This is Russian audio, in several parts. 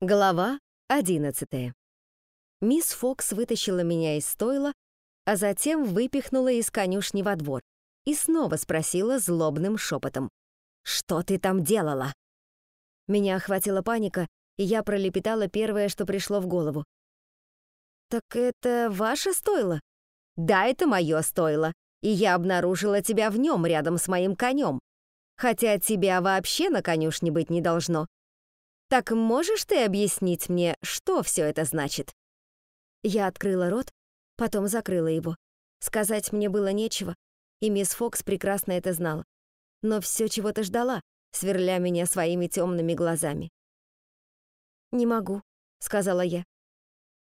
Глава 11. Мисс Фокс вытащила меня из стойла, а затем выпихнула из конюшни во двор и снова спросила злобным шепотом. «Что ты там делала?» Меня охватила паника, и я пролепетала первое, что пришло в голову. «Так это ваше стойло?» «Да, это мое стойло, и я обнаружила тебя в нем рядом с моим конем. Хотя тебя вообще на конюшне быть не должно. Так можешь ты объяснить мне, что все это значит?» Я открыла рот, потом закрыла его. Сказать мне было нечего, и мисс Фокс прекрасно это знала. Но все чего-то ждала, сверля меня своими темными глазами. «Не могу», — сказала я.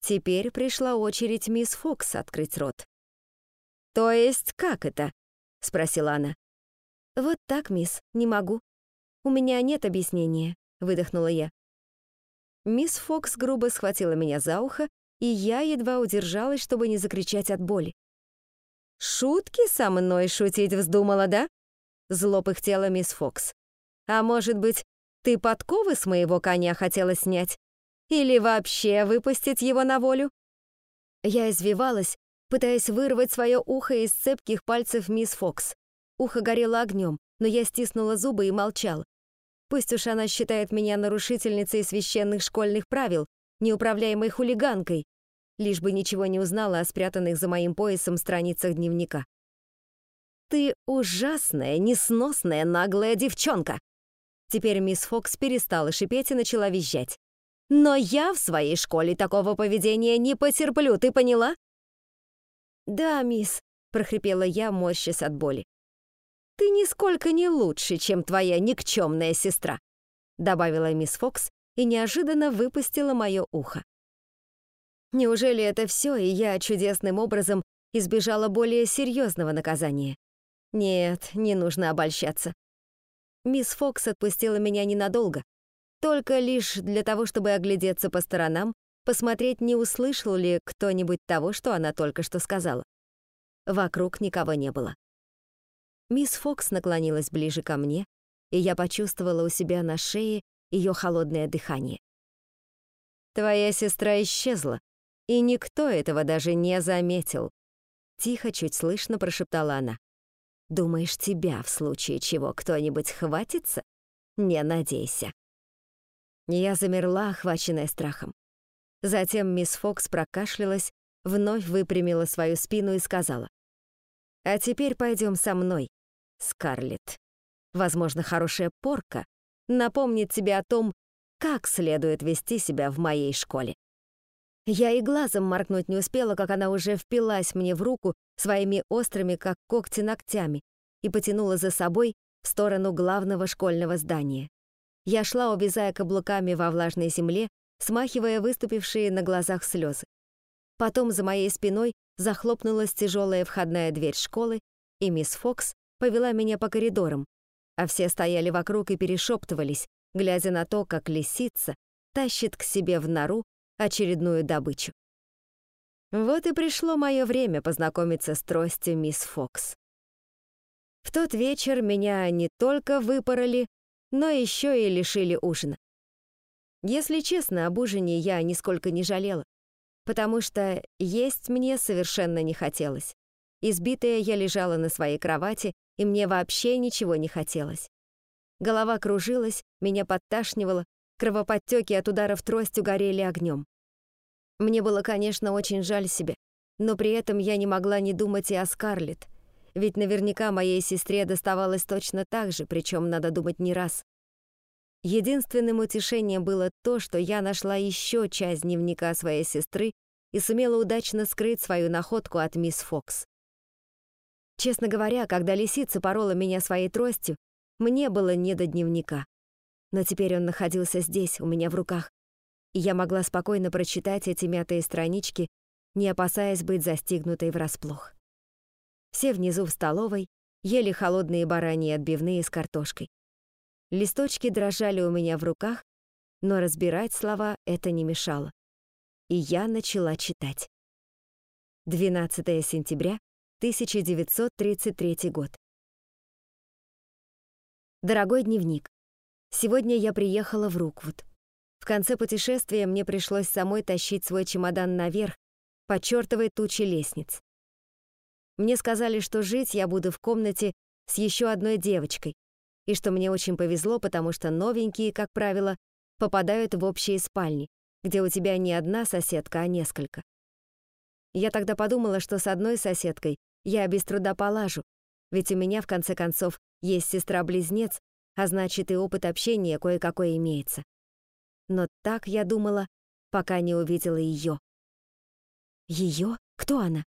Теперь пришла очередь мисс Фокс открыть рот. «То есть как это?» — спросила она. «Вот так, мисс, не могу. У меня нет объяснения выдохнула я. Мисс Фокс грубо схватила меня за ухо, и я едва удержалась, чтобы не закричать от боли. «Шутки со мной шутить вздумала, да?» Зло пыхтела мисс Фокс. «А может быть, ты подковы с моего коня хотела снять? Или вообще выпустить его на волю?» Я извивалась, пытаясь вырвать свое ухо из цепких пальцев мисс Фокс. Ухо горело огнем, но я стиснула зубы и молчала. Пусть уж она считает меня нарушительницей священных школьных правил, неуправляемой хулиганкой, лишь бы ничего не узнала о спрятанных за моим поясом страницах дневника. «Ты ужасная, несносная, наглая девчонка!» Теперь мисс Фокс перестала шипеть и начала визжать. «Но я в своей школе такого поведения не потерплю, ты поняла?» «Да, мисс», — прохрипела я, морщась от боли. «Ты нисколько не лучше, чем твоя никчемная сестра», добавила мисс Фокс и неожиданно выпустила мое ухо. Неужели это все, и я чудесным образом избежала более серьезного наказания? Нет, не нужно обольщаться. Мисс Фокс отпустила меня ненадолго, только лишь для того, чтобы оглядеться по сторонам, посмотреть, не услышал ли кто-нибудь того, что она только что сказала. Вокруг никого не было. Мисс Фокс наклонилась ближе ко мне, и я почувствовала у себя на шее ее холодное дыхание. «Твоя сестра исчезла, и никто этого даже не заметил», Тихо, чуть слышно прошептала она. «Думаешь, тебя в случае чего кто-нибудь хватится? Не надейся». Я замерла, охваченная страхом. Затем мисс Фокс прокашлялась, вновь выпрямила свою спину и сказала. «А теперь пойдем со мной. Скарлетт. Возможно, хорошая порка напомнит тебе о том, как следует вести себя в моей школе. Я и глазом моргнуть не успела, как она уже впилась мне в руку своими острыми, как когти, ногтями и потянула за собой в сторону главного школьного здания. Я шла, увязая каблуками во влажной земле, смахивая выступившие на глазах слезы. Потом за моей спиной захлопнулась тяжелая входная дверь школы, и мисс Фокс повела меня по коридорам, а все стояли вокруг и перешептывались, глядя на то, как лисица тащит к себе в нору очередную добычу. Вот и пришло мое время познакомиться с тростью мисс Фокс. В тот вечер меня не только выпороли, но еще и лишили ужина. Если честно, об ужине я нисколько не жалела, потому что есть мне совершенно не хотелось. Избитая я лежала на своей кровати и мне вообще ничего не хотелось. Голова кружилась, меня подташнивало, кровоподтеки от ударов тростью горели огнем. Мне было, конечно, очень жаль себя, но при этом я не могла не думать и о Скарлетт, ведь наверняка моей сестре доставалось точно так же, причем надо думать не раз. Единственным утешением было то, что я нашла еще часть дневника своей сестры и сумела удачно скрыть свою находку от мисс Фокс. Честно говоря, когда лисица порола меня своей тростью, мне было не до дневника. Но теперь он находился здесь, у меня в руках, и я могла спокойно прочитать эти мятые странички, не опасаясь быть застигнутой врасплох. Все внизу в столовой ели холодные бараньи отбивные с картошкой. Листочки дрожали у меня в руках, но разбирать слова это не мешало. И я начала читать. 12 сентября 1933 год. Дорогой дневник, сегодня я приехала в Руквуд. В конце путешествия мне пришлось самой тащить свой чемодан наверх, подчертывая тучи лестниц. Мне сказали, что жить я буду в комнате с еще одной девочкой, и что мне очень повезло, потому что новенькие, как правило, попадают в общие спальни, где у тебя не одна соседка, а несколько. Я тогда подумала, что с одной соседкой я без труда полажу, ведь у меня, в конце концов, есть сестра-близнец, а значит, и опыт общения кое-какой имеется. Но так я думала, пока не увидела ее. Ее? Кто она?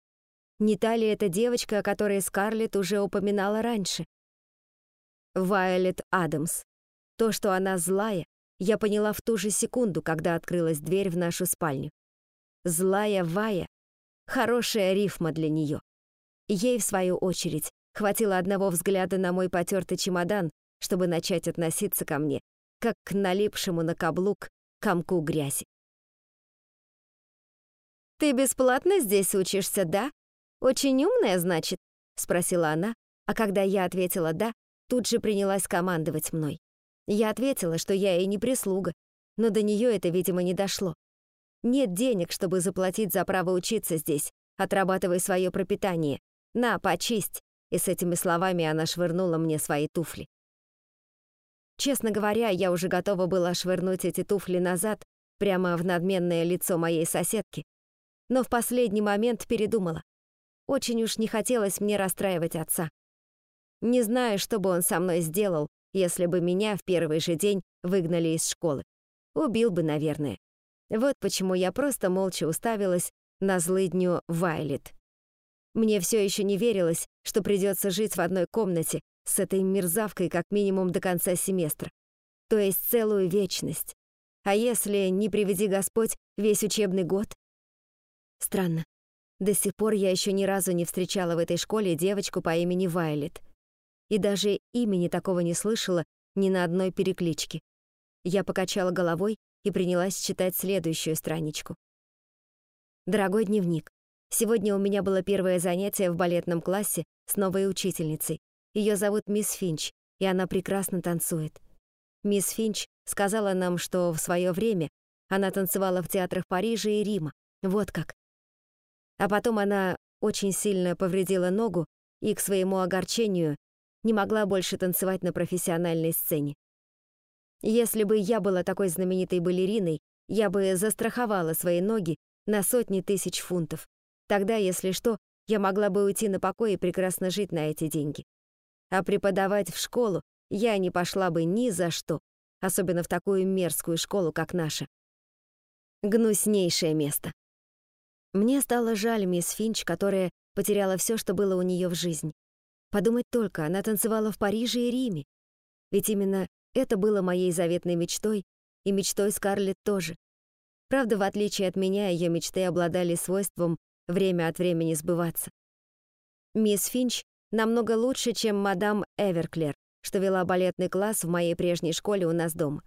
Не та ли эта девочка, о которой Скарлетт уже упоминала раньше? Вайолет Адамс. То, что она злая, я поняла в ту же секунду, когда открылась дверь в нашу спальню. Злая Вая — хорошая рифма для нее. Ей, в свою очередь, хватило одного взгляда на мой потертый чемодан, чтобы начать относиться ко мне, как к налипшему на каблук комку грязи. «Ты бесплатно здесь учишься, да? Очень умная, значит?» — спросила она, а когда я ответила «да», тут же принялась командовать мной. Я ответила, что я и не прислуга, но до нее это, видимо, не дошло. Нет денег, чтобы заплатить за право учиться здесь, отрабатывая свое пропитание. На, почисть. И с этими словами она швырнула мне свои туфли. Честно говоря, я уже готова была швырнуть эти туфли назад, прямо в надменное лицо моей соседки, но в последний момент передумала. Очень уж не хотелось мне расстраивать отца. Не знаю, что бы он со мной сделал, если бы меня в первый же день выгнали из школы. Убил бы, наверное. Вот почему я просто молча уставилась на злыдню Вайлет. Мне все еще не верилось, что придется жить в одной комнате с этой мерзавкой как минимум до конца семестра. То есть целую вечность. А если, не приведи Господь, весь учебный год? Странно. До сих пор я еще ни разу не встречала в этой школе девочку по имени Вайлет и даже имени такого не слышала ни на одной перекличке. Я покачала головой и принялась читать следующую страничку. Дорогой дневник. Сегодня у меня было первое занятие в балетном классе с новой учительницей. Ее зовут мисс Финч, и она прекрасно танцует. Мисс Финч сказала нам, что в свое время она танцевала в театрах Парижа и Рима. Вот как. А потом она очень сильно повредила ногу и, к своему огорчению, не могла больше танцевать на профессиональной сцене. Если бы я была такой знаменитой балериной, я бы застраховала свои ноги на сотни тысяч фунтов. Тогда, если что, я могла бы уйти на покой и прекрасно жить на эти деньги. А преподавать в школу я не пошла бы ни за что, особенно в такую мерзкую школу, как наша. Гнуснейшее место. Мне стало жаль мисс Финч, которая потеряла все, что было у нее в жизни. Подумать только, она танцевала в Париже и Риме. Ведь именно это было моей заветной мечтой, и мечтой Скарлетт тоже. Правда, в отличие от меня, ее мечты обладали свойством время от времени сбываться. Мисс Финч намного лучше, чем мадам Эверклер, что вела балетный класс в моей прежней школе у нас дома.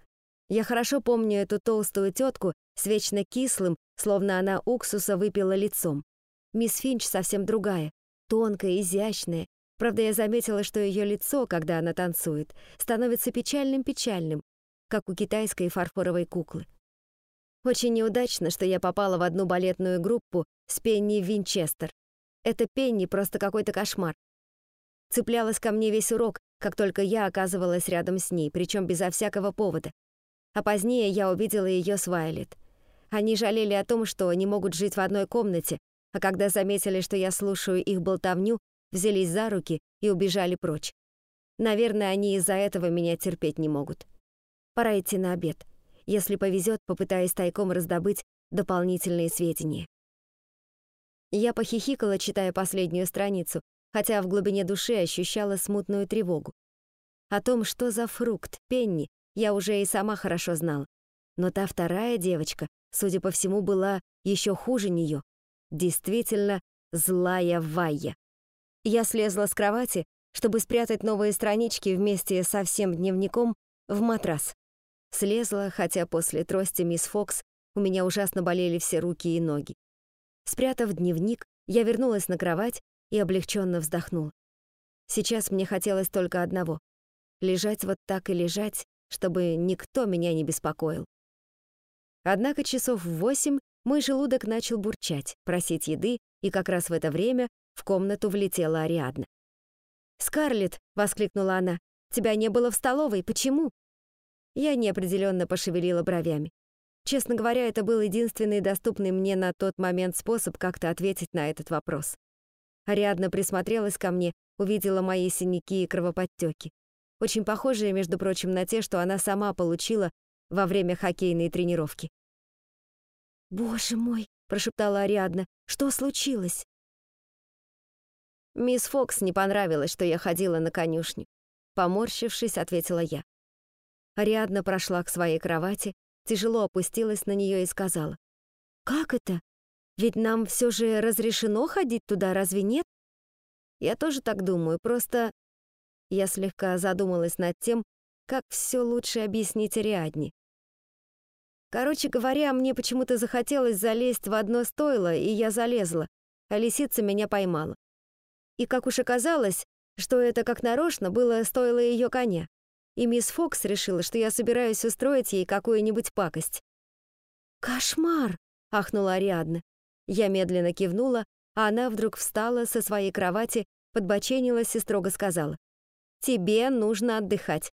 Я хорошо помню эту толстую тетку с вечно кислым, словно она уксуса выпила лицом. Мисс Финч совсем другая, тонкая, изящная, Правда, я заметила, что ее лицо, когда она танцует, становится печальным-печальным, как у китайской фарфоровой куклы. Очень неудачно, что я попала в одну балетную группу с Пенни Винчестер. Это Пенни просто какой-то кошмар. Цеплялась ко мне весь урок, как только я оказывалась рядом с ней, причем безо всякого повода. А позднее я увидела ее с Вайлет. Они жалели о том, что не могут жить в одной комнате, а когда заметили, что я слушаю их болтовню, взялись за руки и убежали прочь. Наверное, они из-за этого меня терпеть не могут. Пора идти на обед. Если повезет, попытаюсь тайком раздобыть дополнительные сведения. Я похихикала, читая последнюю страницу, хотя в глубине души ощущала смутную тревогу. О том, что за фрукт, Пенни, я уже и сама хорошо знала. Но та вторая девочка, судя по всему, была еще хуже нее. Действительно, злая Вайя. Я слезла с кровати, чтобы спрятать новые странички вместе со всем дневником в матрас. Слезла, хотя после трости мисс Фокс у меня ужасно болели все руки и ноги. Спрятав дневник, я вернулась на кровать и облегченно вздохнула. Сейчас мне хотелось только одного — лежать вот так и лежать, чтобы никто меня не беспокоил. Однако часов в восемь мой желудок начал бурчать, просить еды, и как раз в это время в комнату влетела Ариадна. «Скарлетт!» — воскликнула она. «Тебя не было в столовой. Почему?» Я неопределенно пошевелила бровями. Честно говоря, это был единственный доступный мне на тот момент способ как-то ответить на этот вопрос. Ариадна присмотрелась ко мне, увидела мои синяки и кровоподтеки. Очень похожие, между прочим, на те, что она сама получила во время хоккейной тренировки. «Боже мой!» — прошептала Ариадна. «Что случилось?» Мисс Фокс не понравилось, что я ходила на конюшню. Поморщившись, ответила я. Ариадна прошла к своей кровати, тяжело опустилась на нее и сказала. «Как это? Ведь нам все же разрешено ходить туда, разве нет?» «Я тоже так думаю, просто...» Я слегка задумалась над тем, как все лучше объяснить Ариадне. Короче говоря, мне почему-то захотелось залезть в одно стойло, и я залезла, а лисица меня поймала. И как уж оказалось, что это как нарочно было стоило ее коня. И мисс Фокс решила, что я собираюсь устроить ей какую-нибудь пакость. «Кошмар!» — ахнула Ариадна. Я медленно кивнула, а она вдруг встала со своей кровати, подбоченилась и строго сказала. «Тебе нужно отдыхать».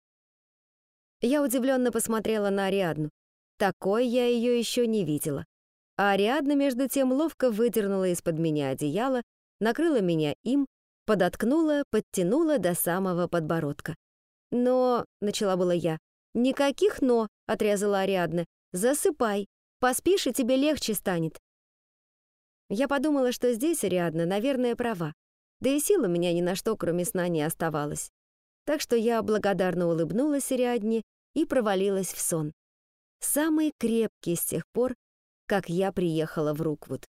Я удивленно посмотрела на Ариадну. Такой я ее еще не видела. А Ариадна, между тем, ловко выдернула из-под меня одеяло, накрыла меня им, подоткнула, подтянула до самого подбородка. «Но...» — начала была я. «Никаких «но», — отрезала Ариадна. «Засыпай. Поспишь, и тебе легче станет». Я подумала, что здесь Ариадна, наверное, права. Да и сил у меня ни на что, кроме сна, не оставалось. Так что я благодарно улыбнулась Ариадне и провалилась в сон самый крепкий с тех пор, как я приехала в Руквуд.